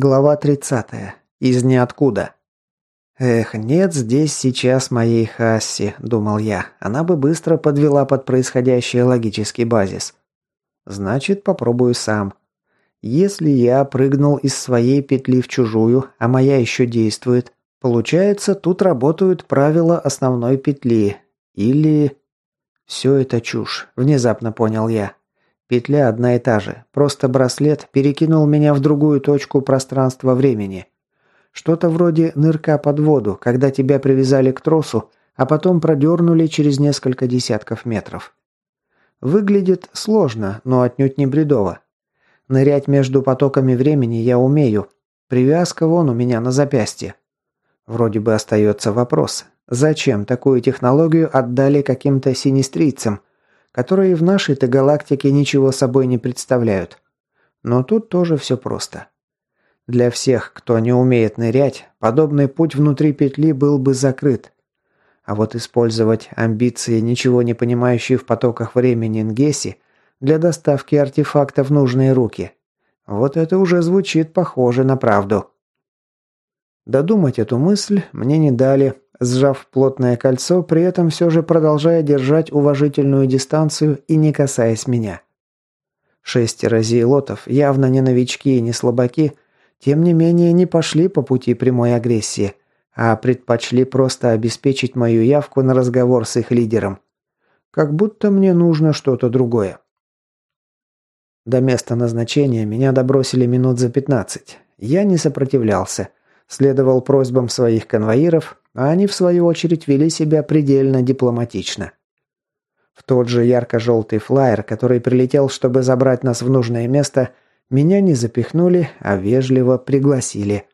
Глава 30. Из ниоткуда. «Эх, нет здесь сейчас моей Хасси», – думал я. Она бы быстро подвела под происходящее логический базис. Значит, попробую сам. Если я прыгнул из своей петли в чужую, а моя еще действует, получается, тут работают правила основной петли. Или... Все это чушь, внезапно понял я. Петля одна и та же, просто браслет перекинул меня в другую точку пространства-времени. Что-то вроде нырка под воду, когда тебя привязали к тросу, а потом продернули через несколько десятков метров. Выглядит сложно, но отнюдь не бредово. Нырять между потоками времени я умею. Привязка вон у меня на запястье. Вроде бы остается вопрос, зачем такую технологию отдали каким-то синистрийцам, которые в нашей-то галактике ничего собой не представляют. Но тут тоже все просто. Для всех, кто не умеет нырять, подобный путь внутри петли был бы закрыт. А вот использовать амбиции ничего не понимающей в потоках времени Нгеси для доставки артефакта в нужные руки. Вот это уже звучит похоже на правду. Додумать эту мысль мне не дали, сжав плотное кольцо, при этом все же продолжая держать уважительную дистанцию и не касаясь меня. Шестеро зиелотов, явно не новички и не слабаки, тем не менее не пошли по пути прямой агрессии, а предпочли просто обеспечить мою явку на разговор с их лидером. Как будто мне нужно что-то другое. До места назначения меня добросили минут за пятнадцать. Я не сопротивлялся следовал просьбам своих конвоиров, а они в свою очередь вели себя предельно дипломатично. В тот же ярко-желтый флайер, который прилетел, чтобы забрать нас в нужное место, меня не запихнули, а вежливо пригласили.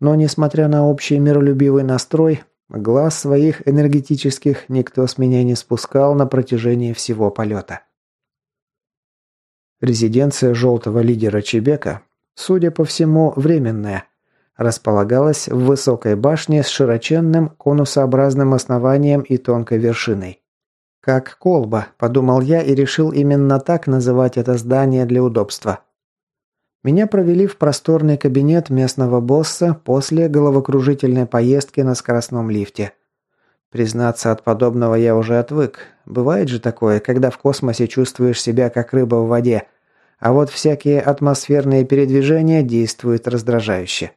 Но, несмотря на общий миролюбивый настрой, глаз своих энергетических никто с меня не спускал на протяжении всего полета. Резиденция желтого лидера Чебека, судя по всему, временная, располагалась в высокой башне с широченным конусообразным основанием и тонкой вершиной. «Как колба», – подумал я и решил именно так называть это здание для удобства. Меня провели в просторный кабинет местного босса после головокружительной поездки на скоростном лифте. Признаться, от подобного я уже отвык. Бывает же такое, когда в космосе чувствуешь себя как рыба в воде, а вот всякие атмосферные передвижения действуют раздражающе.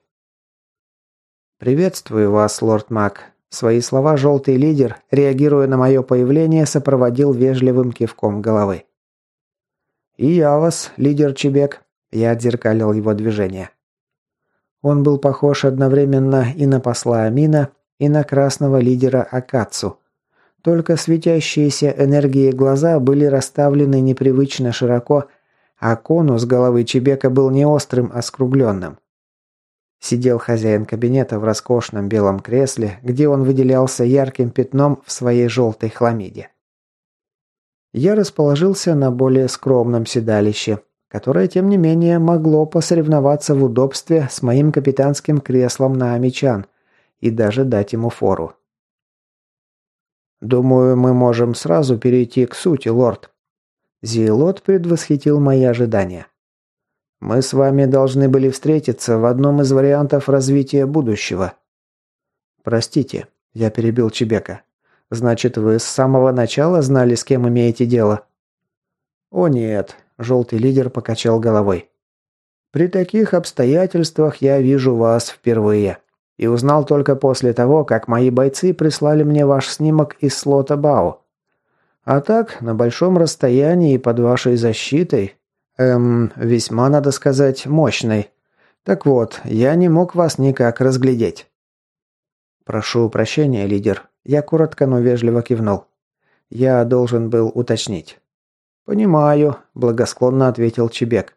«Приветствую вас, лорд Мак». Свои слова желтый лидер, реагируя на мое появление, сопроводил вежливым кивком головы. «И я вас, лидер Чебек», – я отзеркалил его движение. Он был похож одновременно и на посла Амина, и на красного лидера Акацу. Только светящиеся энергией глаза были расставлены непривычно широко, а конус головы Чебека был не острым, а скругленным. Сидел хозяин кабинета в роскошном белом кресле, где он выделялся ярким пятном в своей желтой хламиде. Я расположился на более скромном седалище, которое, тем не менее, могло посоревноваться в удобстве с моим капитанским креслом на Амичан и даже дать ему фору. «Думаю, мы можем сразу перейти к сути, лорд». Зиелот предвосхитил мои ожидания. Мы с вами должны были встретиться в одном из вариантов развития будущего. Простите, я перебил Чебека. Значит, вы с самого начала знали, с кем имеете дело? О нет, желтый лидер покачал головой. При таких обстоятельствах я вижу вас впервые. И узнал только после того, как мои бойцы прислали мне ваш снимок из слота Бао. А так, на большом расстоянии и под вашей защитой, Эм, весьма, надо сказать, мощный. Так вот, я не мог вас никак разглядеть. Прошу прощения, лидер. Я коротко, но вежливо кивнул. Я должен был уточнить. Понимаю, благосклонно ответил Чебек.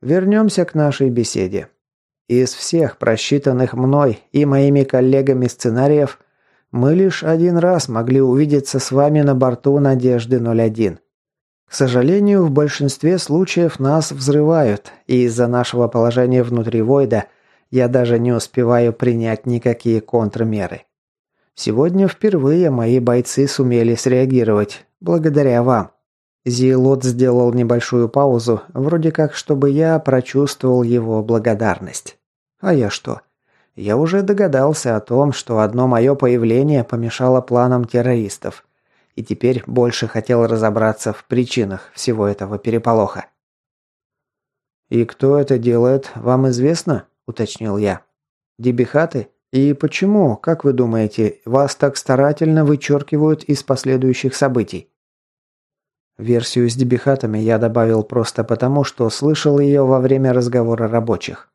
Вернемся к нашей беседе. Из всех просчитанных мной и моими коллегами сценариев мы лишь один раз могли увидеться с вами на борту Надежды-01. К сожалению, в большинстве случаев нас взрывают, и из-за нашего положения внутри Войда я даже не успеваю принять никакие контрмеры. Сегодня впервые мои бойцы сумели среагировать, благодаря вам. Зиелот сделал небольшую паузу, вроде как, чтобы я прочувствовал его благодарность. А я что? Я уже догадался о том, что одно мое появление помешало планам террористов. И теперь больше хотел разобраться в причинах всего этого переполоха. «И кто это делает, вам известно?» – уточнил я. «Дебихаты? И почему, как вы думаете, вас так старательно вычеркивают из последующих событий?» Версию с дебихатами я добавил просто потому, что слышал ее во время разговора рабочих.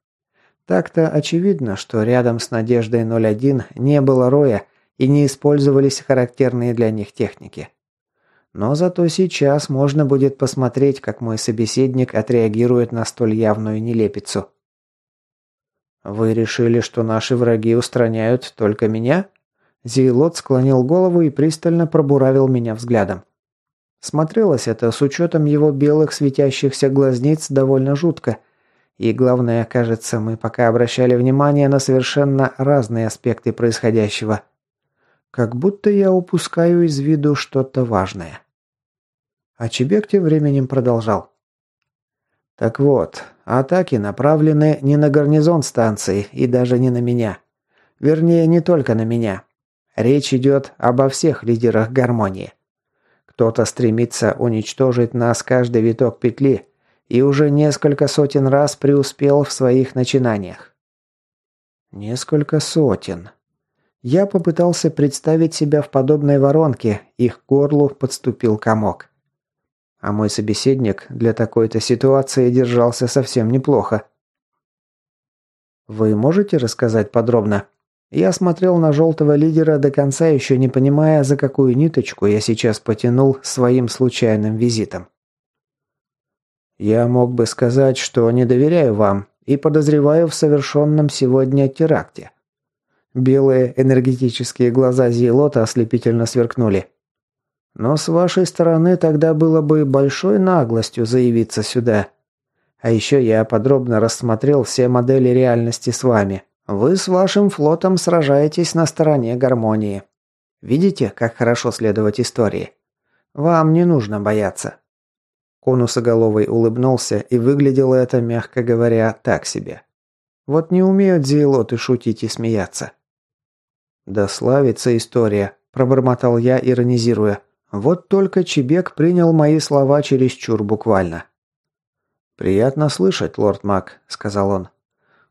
Так-то очевидно, что рядом с Надеждой 01 не было роя и не использовались характерные для них техники. Но зато сейчас можно будет посмотреть, как мой собеседник отреагирует на столь явную нелепицу. «Вы решили, что наши враги устраняют только меня?» Зейлот склонил голову и пристально пробуравил меня взглядом. Смотрелось это с учетом его белых светящихся глазниц довольно жутко. И главное, кажется, мы пока обращали внимание на совершенно разные аспекты происходящего. Как будто я упускаю из виду что-то важное. А Чебек тем временем продолжал. Так вот, атаки направлены не на гарнизон станции и даже не на меня. Вернее, не только на меня. Речь идет обо всех лидерах гармонии. Кто-то стремится уничтожить нас каждый виток петли и уже несколько сотен раз преуспел в своих начинаниях. Несколько сотен. Я попытался представить себя в подобной воронке, их горлу подступил комок. А мой собеседник для такой-то ситуации держался совсем неплохо. Вы можете рассказать подробно? Я смотрел на желтого лидера до конца, еще не понимая, за какую ниточку я сейчас потянул своим случайным визитом. Я мог бы сказать, что не доверяю вам и подозреваю в совершенном сегодня теракте. Белые энергетические глаза Зиелота ослепительно сверкнули. Но с вашей стороны тогда было бы большой наглостью заявиться сюда. А еще я подробно рассмотрел все модели реальности с вами, вы с вашим флотом сражаетесь на стороне гармонии. Видите, как хорошо следовать истории? Вам не нужно бояться». Конусоголовый улыбнулся, и выглядело это, мягко говоря, так себе. Вот не умеют зиелоты шутить и смеяться. «Да славится история», – пробормотал я, иронизируя. Вот только Чебек принял мои слова чересчур буквально. «Приятно слышать, лорд Мак», – сказал он.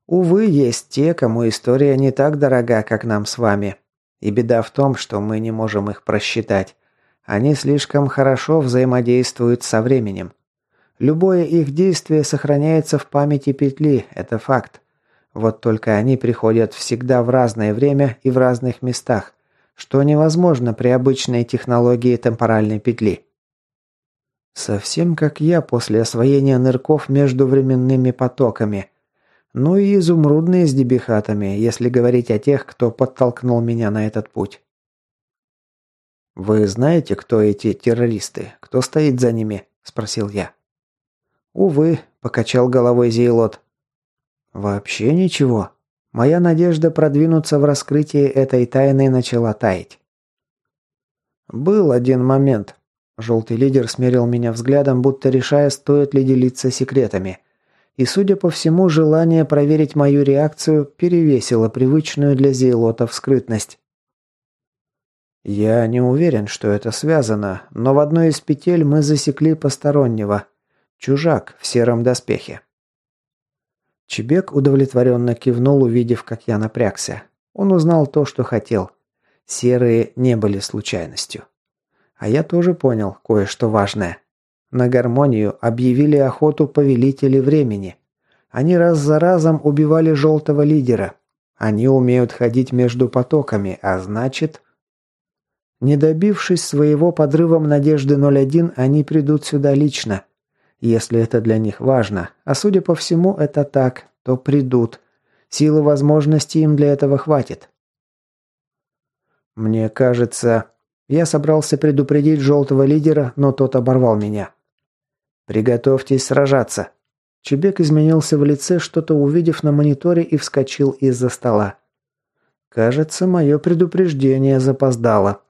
Увы, есть те, кому история не так дорога, как нам с вами. И беда в том, что мы не можем их просчитать. Они слишком хорошо взаимодействуют со временем. Любое их действие сохраняется в памяти петли, это факт. Вот только они приходят всегда в разное время и в разных местах, что невозможно при обычной технологии темпоральной петли. Совсем как я после освоения нырков между временными потоками – ну и изумрудные с дебихатами, если говорить о тех, кто подтолкнул меня на этот путь. «Вы знаете, кто эти террористы? Кто стоит за ними?» – спросил я. «Увы», – покачал головой Зейлот. «Вообще ничего. Моя надежда продвинуться в раскрытии этой тайны начала таять». «Был один момент». Желтый лидер смерил меня взглядом, будто решая, стоит ли делиться секретами и, судя по всему, желание проверить мою реакцию перевесило привычную для зейлотов скрытность. Я не уверен, что это связано, но в одной из петель мы засекли постороннего. Чужак в сером доспехе. Чебек удовлетворенно кивнул, увидев, как я напрягся. Он узнал то, что хотел. Серые не были случайностью. А я тоже понял кое-что важное. На гармонию объявили охоту повелители времени. Они раз за разом убивали желтого лидера. Они умеют ходить между потоками, а значит... Не добившись своего подрывом Надежды 01, они придут сюда лично. Если это для них важно, а судя по всему это так, то придут. Силы возможностей им для этого хватит. Мне кажется, я собрался предупредить желтого лидера, но тот оборвал меня. «Приготовьтесь сражаться!» Чебек изменился в лице, что-то увидев на мониторе и вскочил из-за стола. Кажется, мое предупреждение запоздало.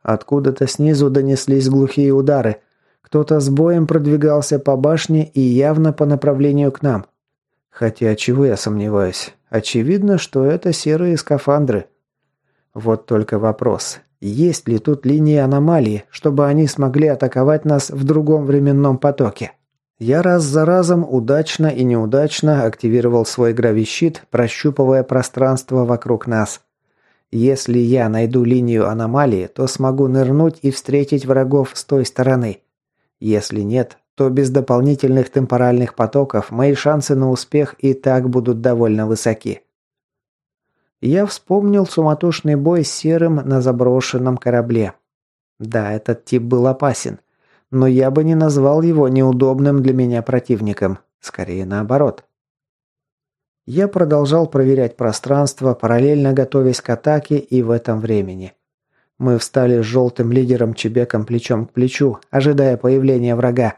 Откуда-то снизу донеслись глухие удары. Кто-то с боем продвигался по башне и явно по направлению к нам. Хотя чего я сомневаюсь? Очевидно, что это серые скафандры. Вот только вопрос. Есть ли тут линии аномалии, чтобы они смогли атаковать нас в другом временном потоке? Я раз за разом удачно и неудачно активировал свой гравищит, прощупывая пространство вокруг нас. Если я найду линию аномалии, то смогу нырнуть и встретить врагов с той стороны. Если нет, то без дополнительных темпоральных потоков мои шансы на успех и так будут довольно высоки. Я вспомнил суматошный бой с серым на заброшенном корабле. Да, этот тип был опасен – но я бы не назвал его неудобным для меня противником. Скорее наоборот. Я продолжал проверять пространство, параллельно готовясь к атаке и в этом времени. Мы встали с желтым лидером Чебеком плечом к плечу, ожидая появления врага.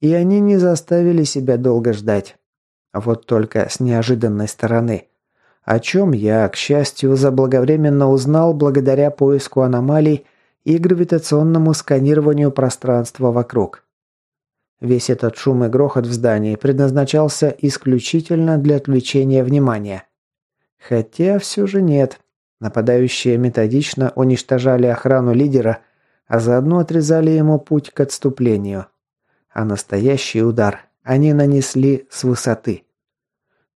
И они не заставили себя долго ждать. Вот только с неожиданной стороны. О чем я, к счастью, заблаговременно узнал благодаря поиску аномалий и гравитационному сканированию пространства вокруг. Весь этот шум и грохот в здании предназначался исключительно для отвлечения внимания. Хотя все же нет. Нападающие методично уничтожали охрану лидера, а заодно отрезали ему путь к отступлению. А настоящий удар они нанесли с высоты.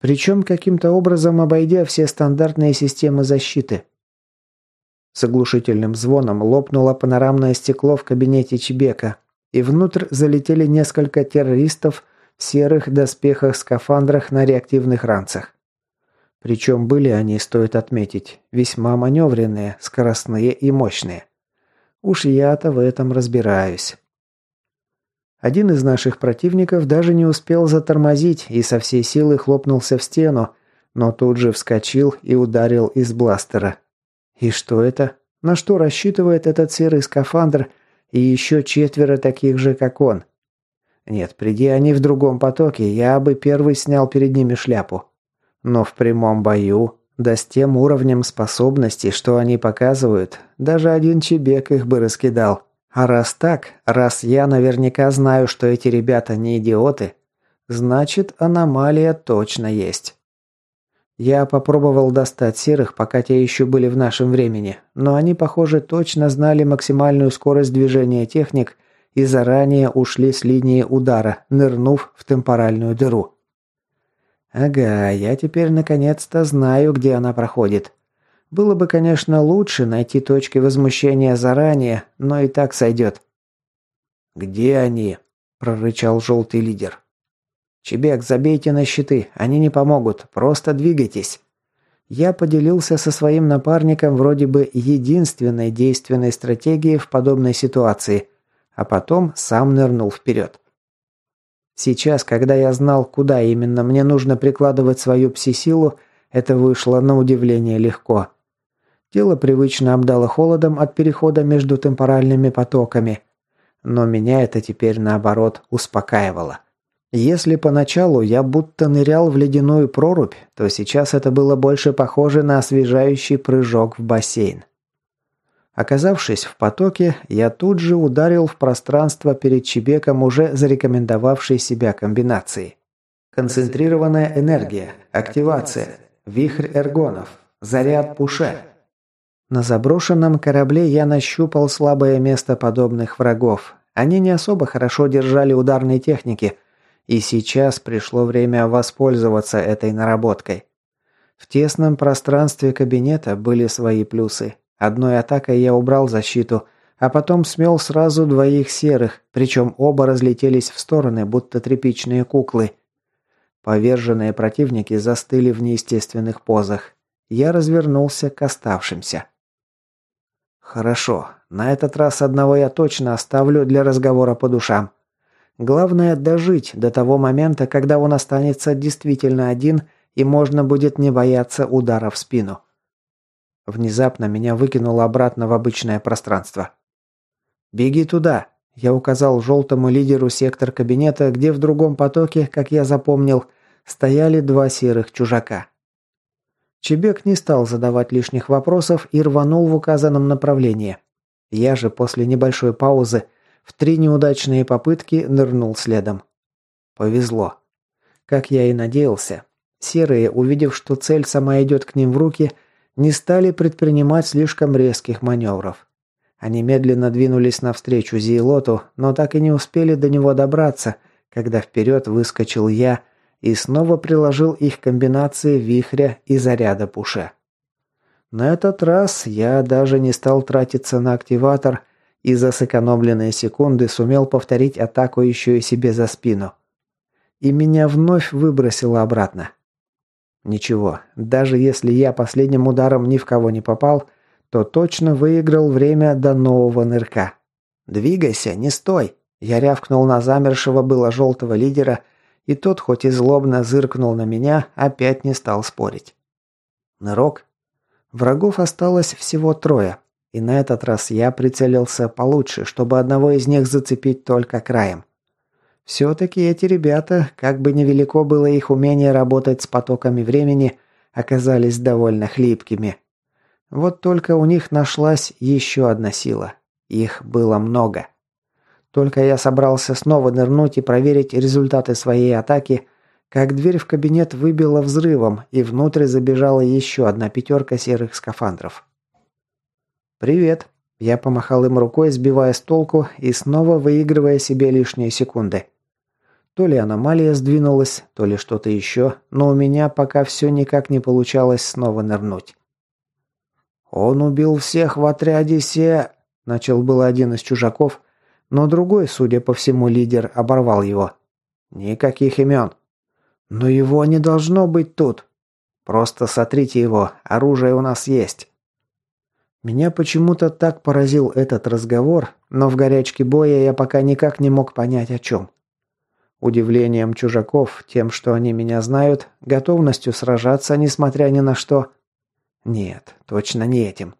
Причем каким-то образом обойдя все стандартные системы защиты. С оглушительным звоном лопнуло панорамное стекло в кабинете Чебека, и внутрь залетели несколько террористов в серых доспехах-скафандрах на реактивных ранцах. Причем были они, стоит отметить, весьма маневренные, скоростные и мощные. Уж я-то в этом разбираюсь. Один из наших противников даже не успел затормозить и со всей силы хлопнулся в стену, но тут же вскочил и ударил из бластера, и что это? На что рассчитывает этот серый скафандр и еще четверо таких же, как он? Нет, приди они в другом потоке, я бы первый снял перед ними шляпу. Но в прямом бою, да с тем уровнем способностей, что они показывают, даже один чебек их бы раскидал. А раз так, раз я наверняка знаю, что эти ребята не идиоты, значит аномалия точно есть. Я попробовал достать серых, пока те еще были в нашем времени, но они, похоже, точно знали максимальную скорость движения техник и заранее ушли с линии удара, нырнув в темпоральную дыру. Ага, я теперь наконец-то знаю, где она проходит. Было бы, конечно, лучше найти точки возмущения заранее, но и так сойдет. «Где они?» – прорычал желтый лидер. «Чебек, забейте на щиты, они не помогут, просто двигайтесь». Я поделился со своим напарником вроде бы единственной действенной стратегией в подобной ситуации, а потом сам нырнул вперед. Сейчас, когда я знал, куда именно мне нужно прикладывать свою пси-силу, это вышло на удивление легко. Тело привычно обдало холодом от перехода между темпоральными потоками, но меня это теперь наоборот успокаивало. Если поначалу я будто нырял в ледяную прорубь, то сейчас это было больше похоже на освежающий прыжок в бассейн. Оказавшись в потоке, я тут же ударил в пространство перед Чебеком уже зарекомендовавшей себя комбинации. Концентрированная энергия, активация, вихрь эргонов, заряд пуше. На заброшенном корабле я нащупал слабое место подобных врагов. Они не особо хорошо держали ударной техники – и сейчас пришло время воспользоваться этой наработкой. В тесном пространстве кабинета были свои плюсы. Одной атакой я убрал защиту, а потом смел сразу двоих серых, причем оба разлетелись в стороны, будто тряпичные куклы. Поверженные противники застыли в неестественных позах. Я развернулся к оставшимся. «Хорошо. На этот раз одного я точно оставлю для разговора по душам. Главное дожить до того момента, когда он останется действительно один и можно будет не бояться удара в спину. Внезапно меня выкинуло обратно в обычное пространство. «Беги туда!» Я указал желтому лидеру сектор кабинета, где в другом потоке, как я запомнил, стояли два серых чужака. Чебек не стал задавать лишних вопросов и рванул в указанном направлении. Я же после небольшой паузы в три неудачные попытки нырнул следом. Повезло. Как я и надеялся, серые, увидев, что цель сама идет к ним в руки, не стали предпринимать слишком резких маневров. Они медленно двинулись навстречу Зиелоту, но так и не успели до него добраться, когда вперед выскочил я и снова приложил их комбинации вихря и заряда пуша. На этот раз я даже не стал тратиться на активатор и за сэкономленные секунды сумел повторить атаку еще и себе за спину. И меня вновь выбросило обратно. Ничего, даже если я последним ударом ни в кого не попал, то точно выиграл время до нового нырка. «Двигайся, не стой!» Я рявкнул на замершего было желтого лидера, и тот, хоть и злобно зыркнул на меня, опять не стал спорить. Нырок. Врагов осталось всего трое, и на этот раз я прицелился получше, чтобы одного из них зацепить только краем. Все-таки эти ребята, как бы невелико было их умение работать с потоками времени, оказались довольно хлипкими. Вот только у них нашлась еще одна сила. Их было много. Только я собрался снова нырнуть и проверить результаты своей атаки, как дверь в кабинет выбила взрывом, и внутрь забежала еще одна пятерка серых скафандров. «Привет!» Я помахал им рукой, сбивая с толку и снова выигрывая себе лишние секунды. То ли аномалия сдвинулась, то ли что-то еще, но у меня пока все никак не получалось снова нырнуть. «Он убил всех в отряде Се...» – начал был один из чужаков, но другой, судя по всему, лидер оборвал его. «Никаких имен». «Но его не должно быть тут. Просто сотрите его, оружие у нас есть». Меня почему-то так поразил этот разговор, но в горячке боя я пока никак не мог понять о чем. Удивлением чужаков, тем, что они меня знают, готовностью сражаться, несмотря ни на что. Нет, точно не этим.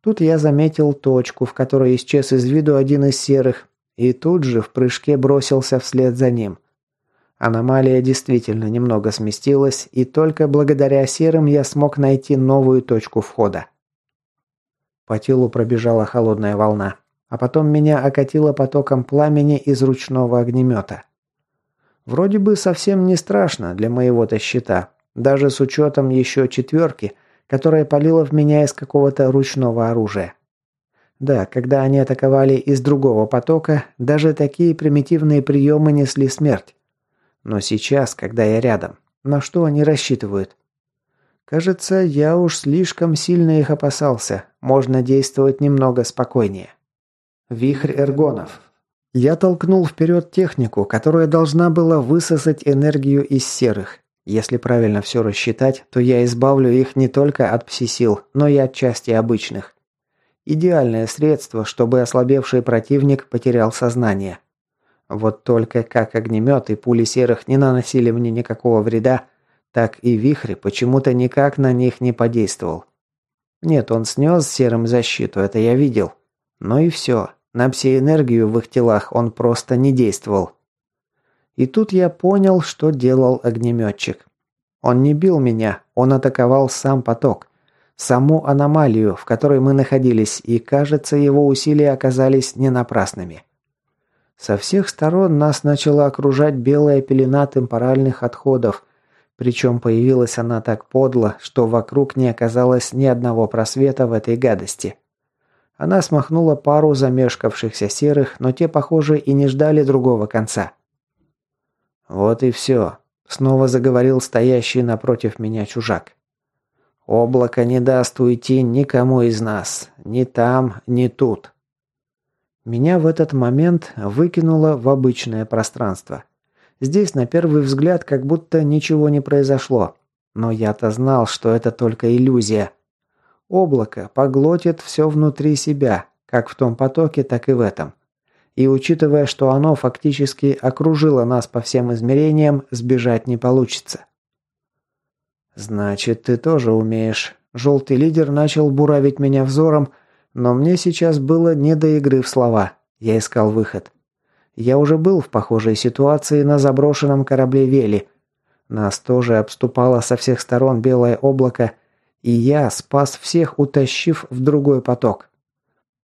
Тут я заметил точку, в которой исчез из виду один из серых, и тут же в прыжке бросился вслед за ним. Аномалия действительно немного сместилась, и только благодаря серым я смог найти новую точку входа. По телу пробежала холодная волна, а потом меня окатило потоком пламени из ручного огнемета. Вроде бы совсем не страшно для моего-то щита, даже с учетом еще четверки, которая палила в меня из какого-то ручного оружия. Да, когда они атаковали из другого потока, даже такие примитивные приемы несли смерть. Но сейчас, когда я рядом, на что они рассчитывают? Кажется, я уж слишком сильно их опасался. Можно действовать немного спокойнее. Вихрь эргонов. Я толкнул вперед технику, которая должна была высосать энергию из серых. Если правильно все рассчитать, то я избавлю их не только от пси-сил, но и от части обычных. Идеальное средство, чтобы ослабевший противник потерял сознание. Вот только как огнемет и пули серых не наносили мне никакого вреда, так и вихрь почему-то никак на них не подействовал. Нет, он снес серым защиту, это я видел. Но и все. На псиэнергию в их телах он просто не действовал. И тут я понял, что делал огнеметчик. Он не бил меня, он атаковал сам поток. Саму аномалию, в которой мы находились, и, кажется, его усилия оказались не напрасными. Со всех сторон нас начала окружать белая пелена темпоральных отходов, причем появилась она так подло, что вокруг не оказалось ни одного просвета в этой гадости. Она смахнула пару замешкавшихся серых, но те, похоже, и не ждали другого конца. «Вот и все», — снова заговорил стоящий напротив меня чужак. «Облако не даст уйти никому из нас. Ни там, ни тут». Меня в этот момент выкинуло в обычное пространство. Здесь, на первый взгляд, как будто ничего не произошло. Но я-то знал, что это только иллюзия. Облако поглотит все внутри себя, как в том потоке, так и в этом. И учитывая, что оно фактически окружило нас по всем измерениям, сбежать не получится. «Значит, ты тоже умеешь». Желтый лидер начал буравить меня взором, но мне сейчас было не до игры в слова. Я искал выход. Я уже был в похожей ситуации на заброшенном корабле Вели. Нас тоже обступало со всех сторон белое облако, и я спас всех, утащив в другой поток.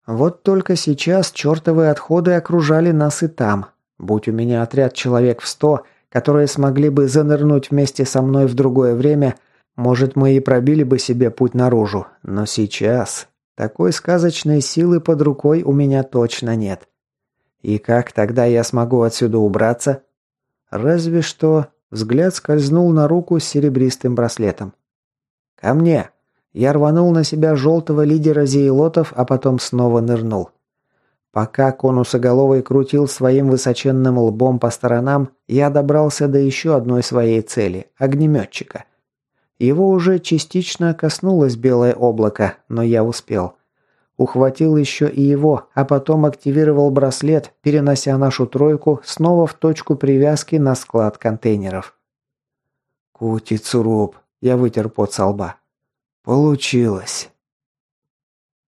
Вот только сейчас чертовы отходы окружали нас и там. Будь у меня отряд человек в сто, которые смогли бы занырнуть вместе со мной в другое время, может, мы и пробили бы себе путь наружу. Но сейчас... Такой сказочной силы под рукой у меня точно нет. И как тогда я смогу отсюда убраться? Разве что взгляд скользнул на руку с серебристым браслетом. «Ко мне!» Я рванул на себя желтого лидера зейлотов, а потом снова нырнул. Пока конусоголовый крутил своим высоченным лбом по сторонам, я добрался до еще одной своей цели – огнеметчика. Его уже частично коснулось белое облако, но я успел. Ухватил еще и его, а потом активировал браслет, перенося нашу тройку снова в точку привязки на склад контейнеров. «Кути-цуруп!» – я вытер пот со лба. «Получилось!»